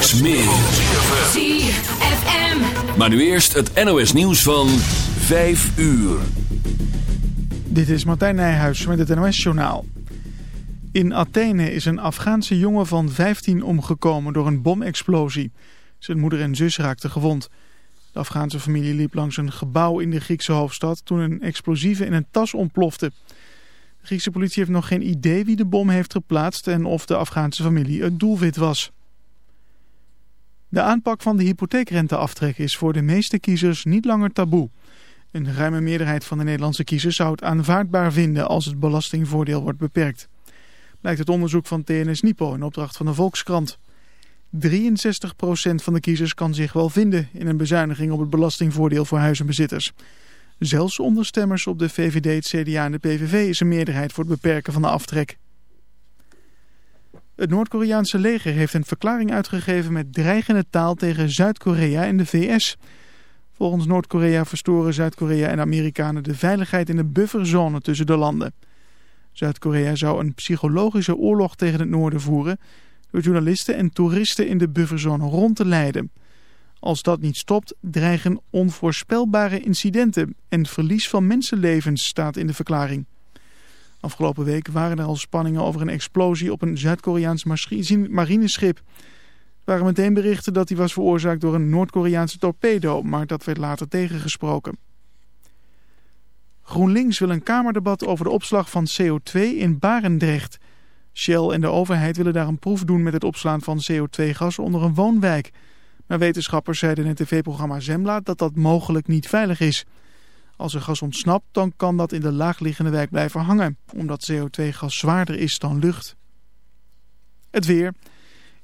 Straks meer. ZFM. Maar nu eerst het NOS nieuws van 5 uur. Dit is Martijn Nijhuis met het NOS-journaal. In Athene is een Afghaanse jongen van 15 omgekomen door een bomexplosie. Zijn moeder en zus raakten gewond. De Afghaanse familie liep langs een gebouw in de Griekse hoofdstad toen een explosieve in een tas ontplofte. De Griekse politie heeft nog geen idee wie de bom heeft geplaatst en of de Afghaanse familie het doelwit was. De aanpak van de hypotheekrenteaftrek is voor de meeste kiezers niet langer taboe. Een ruime meerderheid van de Nederlandse kiezers zou het aanvaardbaar vinden als het belastingvoordeel wordt beperkt. Blijkt het onderzoek van TNS Nipo in opdracht van de Volkskrant. 63% van de kiezers kan zich wel vinden in een bezuiniging op het belastingvoordeel voor huizenbezitters. Zelfs onder stemmers op de VVD, het CDA en de PVV is een meerderheid voor het beperken van de aftrek. Het Noord-Koreaanse leger heeft een verklaring uitgegeven met dreigende taal tegen Zuid-Korea en de VS. Volgens Noord-Korea verstoren Zuid-Korea en Amerikanen de veiligheid in de bufferzone tussen de landen. Zuid-Korea zou een psychologische oorlog tegen het noorden voeren door journalisten en toeristen in de bufferzone rond te leiden. Als dat niet stopt, dreigen onvoorspelbare incidenten en verlies van mensenlevens, staat in de verklaring. Afgelopen week waren er al spanningen over een explosie op een Zuid-Koreaans marineschip. Er waren meteen berichten dat die was veroorzaakt door een Noord-Koreaanse torpedo, maar dat werd later tegengesproken. GroenLinks wil een kamerdebat over de opslag van CO2 in Barendrecht. Shell en de overheid willen daar een proef doen met het opslaan van CO2-gas onder een woonwijk. Maar wetenschappers zeiden in het tv-programma Zembla dat dat mogelijk niet veilig is. Als er gas ontsnapt, dan kan dat in de laagliggende wijk blijven hangen, omdat CO2-gas zwaarder is dan lucht. Het weer.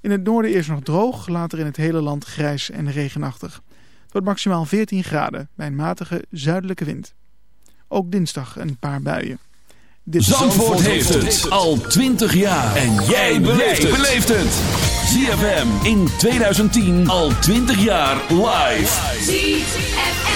In het noorden eerst nog droog, later in het hele land grijs en regenachtig. Het wordt maximaal 14 graden bij een matige zuidelijke wind. Ook dinsdag een paar buien. Dit Zandvoort, heeft het al 20 jaar. En jij beleeft het. ZFM in 2010 al 20 jaar live. ZFM.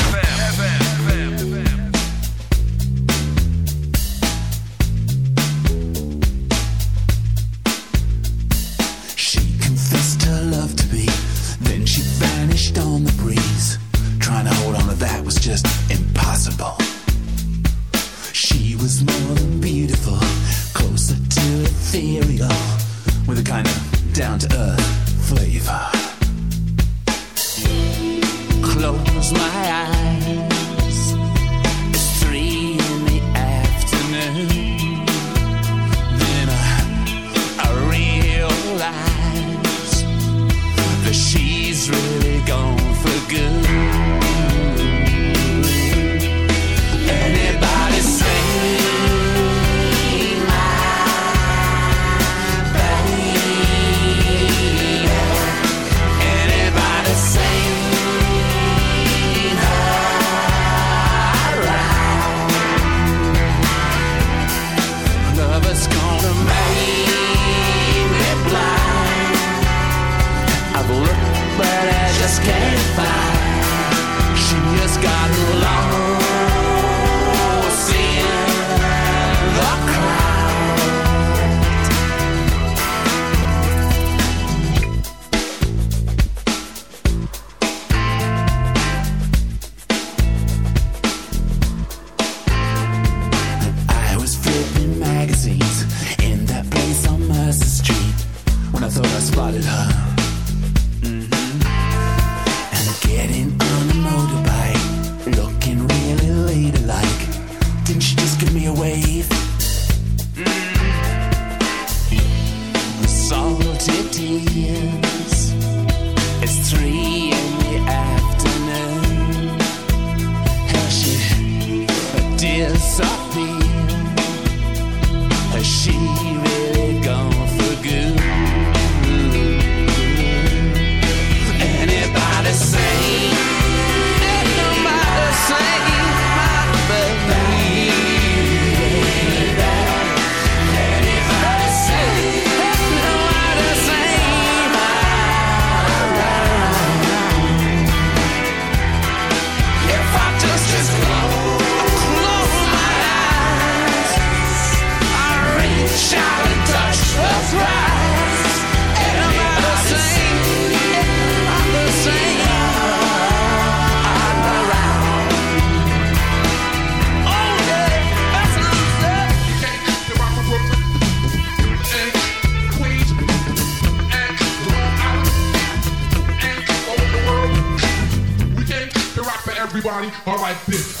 Alright, bitch.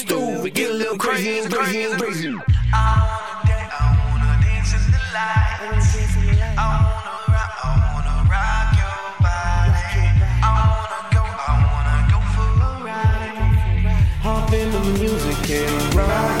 stool. We get a little crazy and crazy and crazy. I wanna dance, I wanna dance. I wanna rock, I wanna rock your body. I wanna go, I wanna go for a ride. Hop in the music and ride.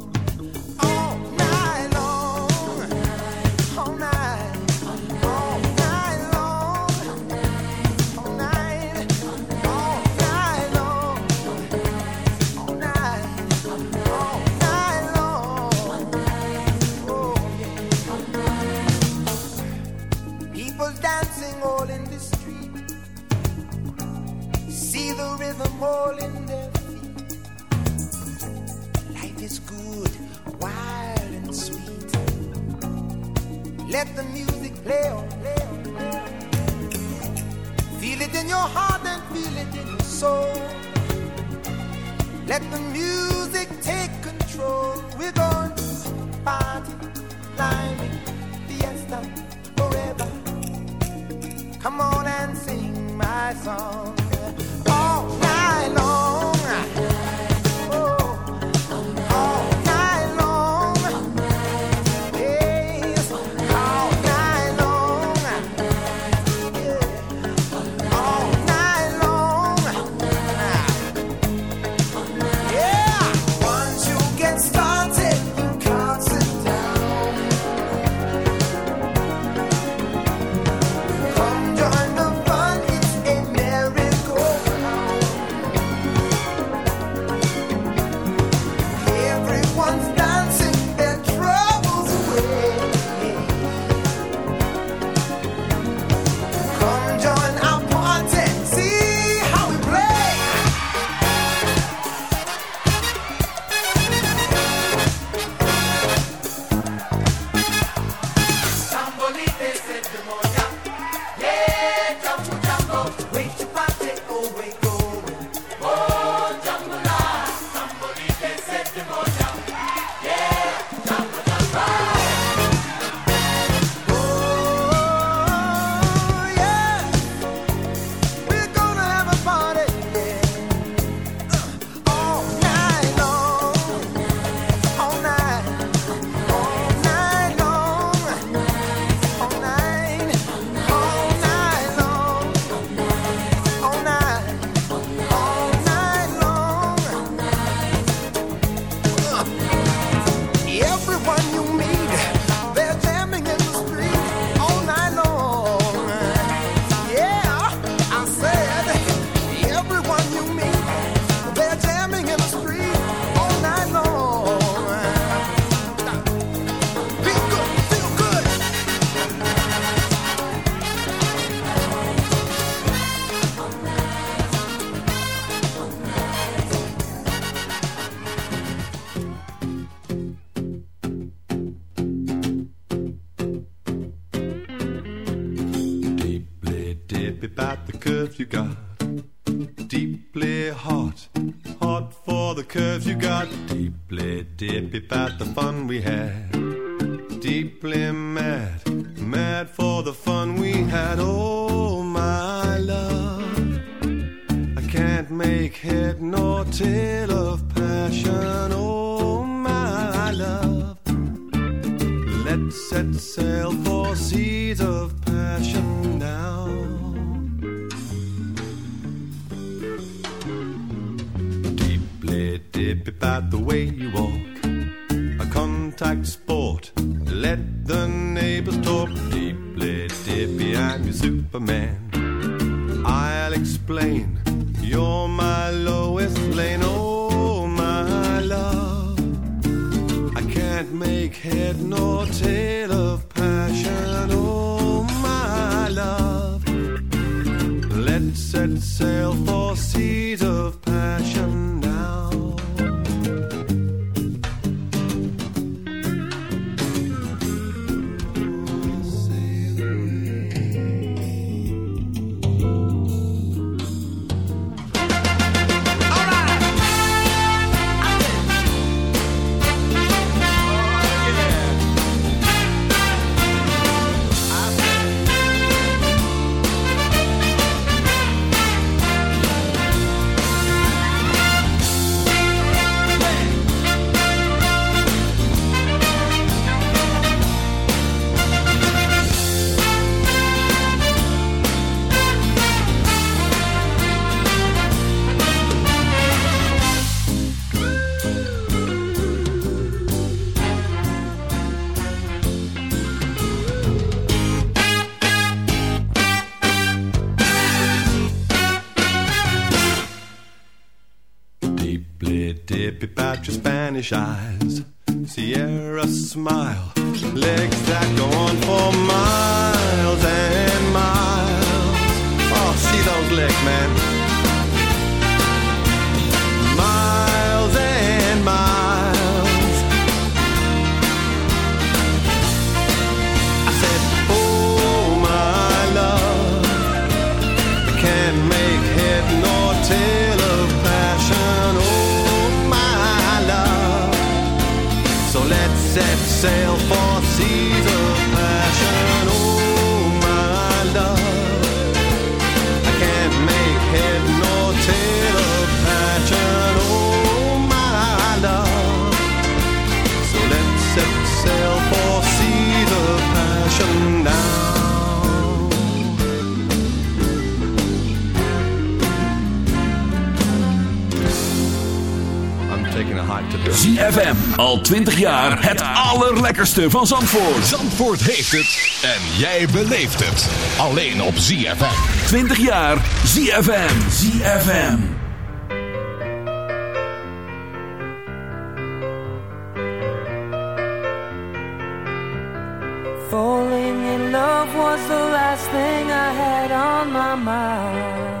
can't make head nor tail of passion, oh my love. Let's set sail for. shy. ZFM. Al 20 jaar het allerlekkerste van Zandvoort. Zandvoort heeft het. En jij beleeft het. Alleen op ZFM. 20 jaar ZFM. ZFM. Falling in love was the last thing I had on my mind.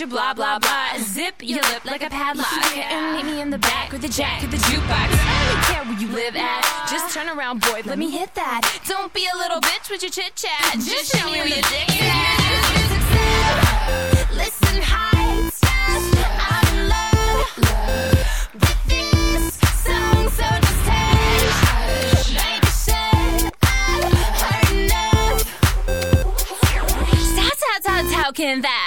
your mouth with your blah blah blah. Zip your lip like a padlock. And meet me in the back with the jack of the jukebox. I don't care where you live at. Just turn around, boy. Let me hit that. Don't be a little bitch with your chit chat. Just show me where your dick is. Listen, high I'm in love with this song, so just hush. Baby, said I've heard enough. How, how, how can that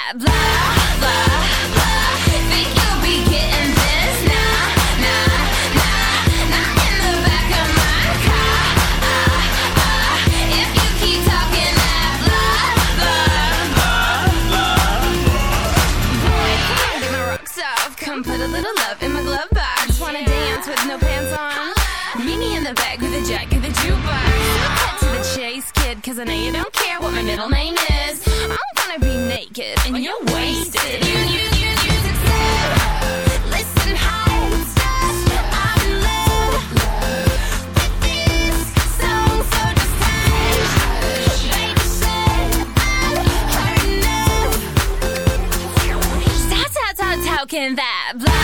Cause I know you don't care what my middle name is. I'm gonna be naked and you're wasted. You, you, you, you said Listen, high I'm in love this so I've How, how, how, how that blah,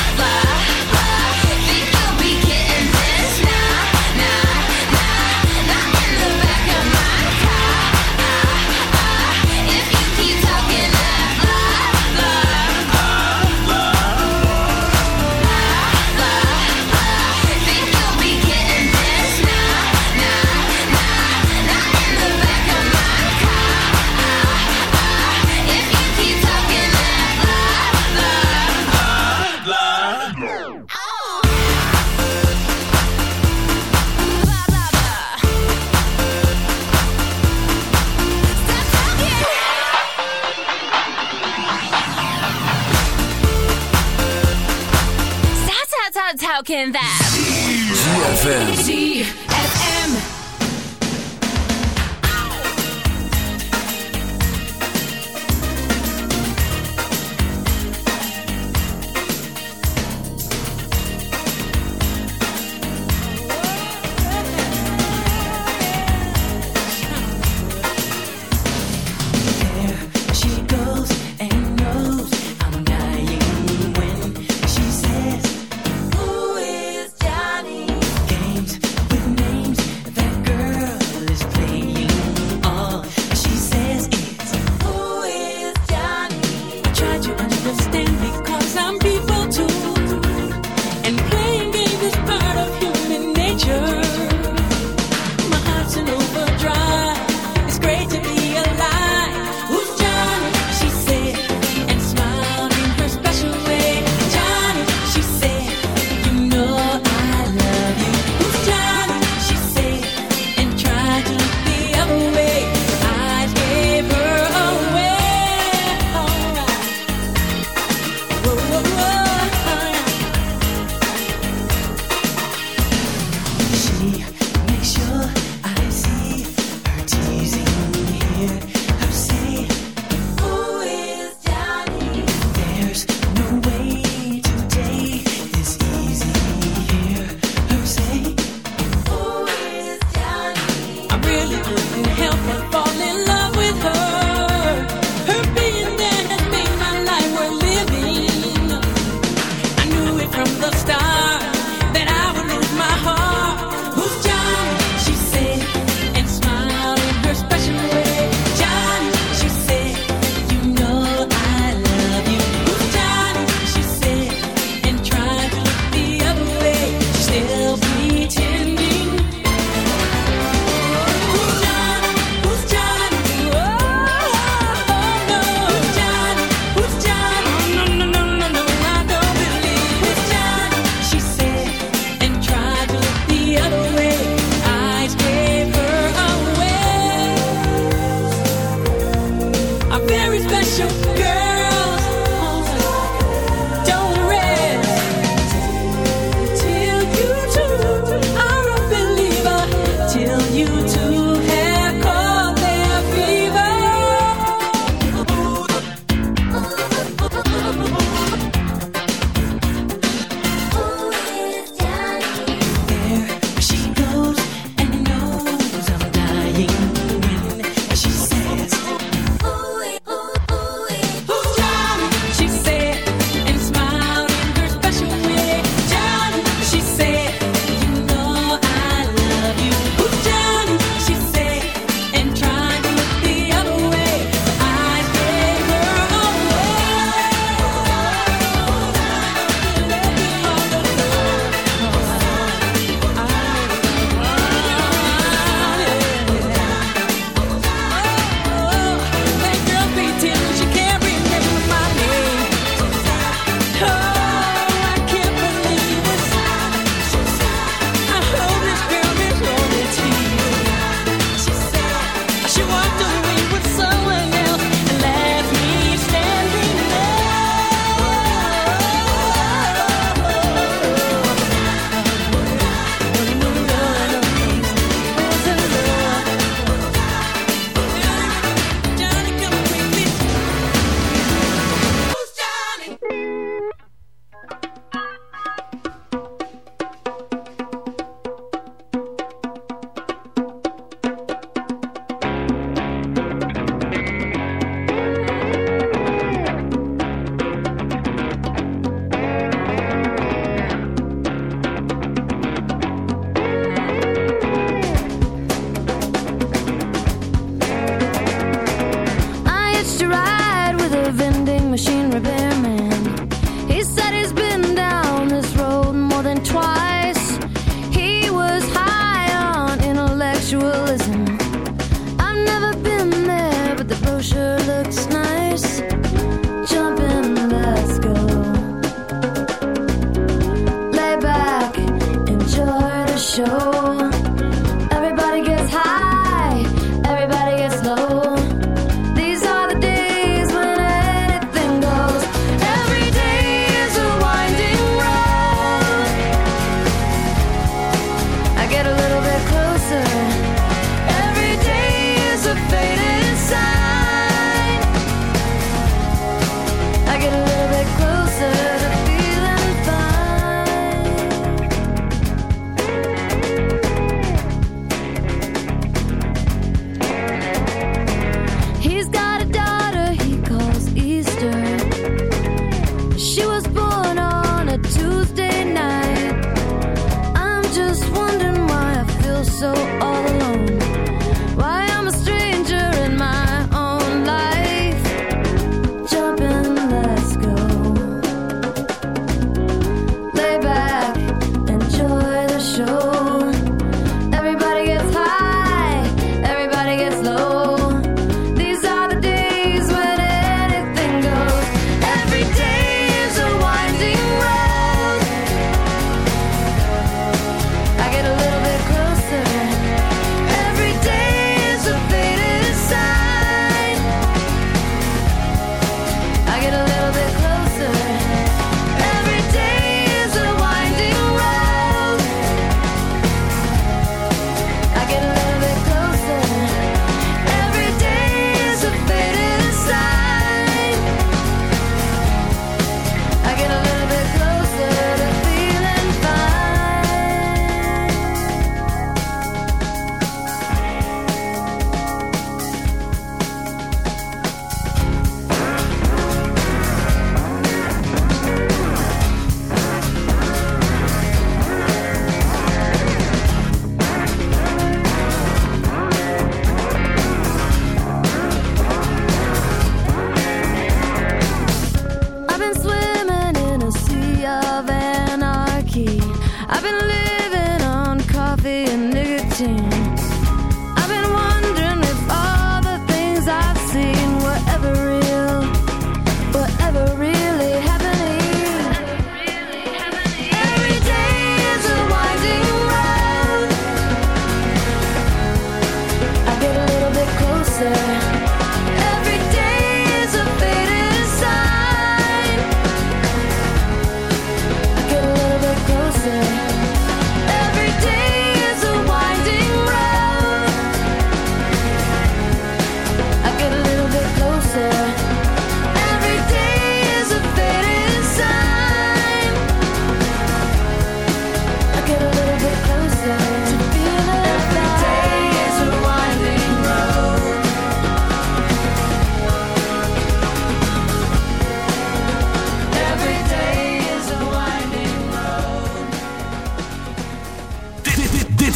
can that. ZFM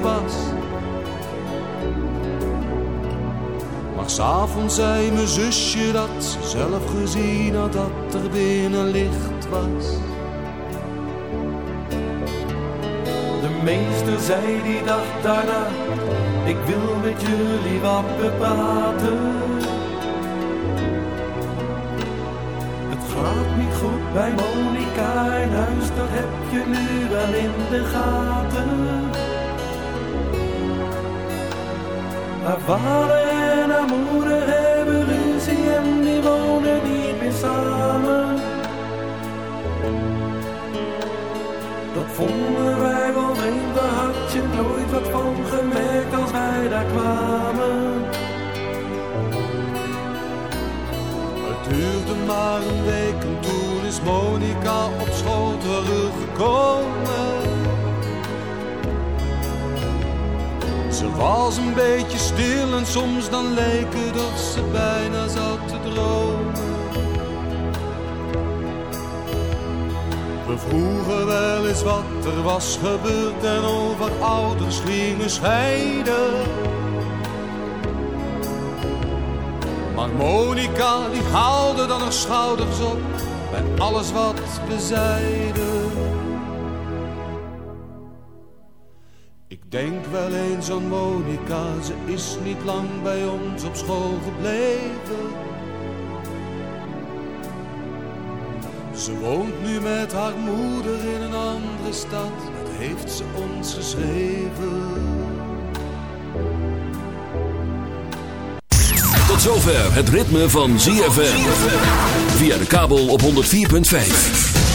was. Maar s'avonds zei mijn zusje dat ze zelf gezien had dat er binnen licht was. De meester zei die dag daarna, ik wil met jullie wat bepraten. Het gaat niet goed bij Monica in huis, dat heb je nu wel in de gaten. Haar vader en haar moeder hebben ruzie en die wonen niet meer samen. Dat vonden wij wel vreemd, daar had je nooit wat van gemerkt als wij daar kwamen. Het duurde maar een week en toen is Monica op school teruggekomen. Ze was een beetje stil en soms dan leek het of ze bijna zat te dromen. We vroegen wel eens wat er was gebeurd en over ouders gingen scheiden. Maar Monica die haalde dan haar schouders op bij alles wat we zeiden. Denk wel eens aan Monica, ze is niet lang bij ons op school gebleven. Ze woont nu met haar moeder in een andere stad, dat heeft ze ons geschreven. Tot zover het ritme van ZFM. Via de kabel op 104.5.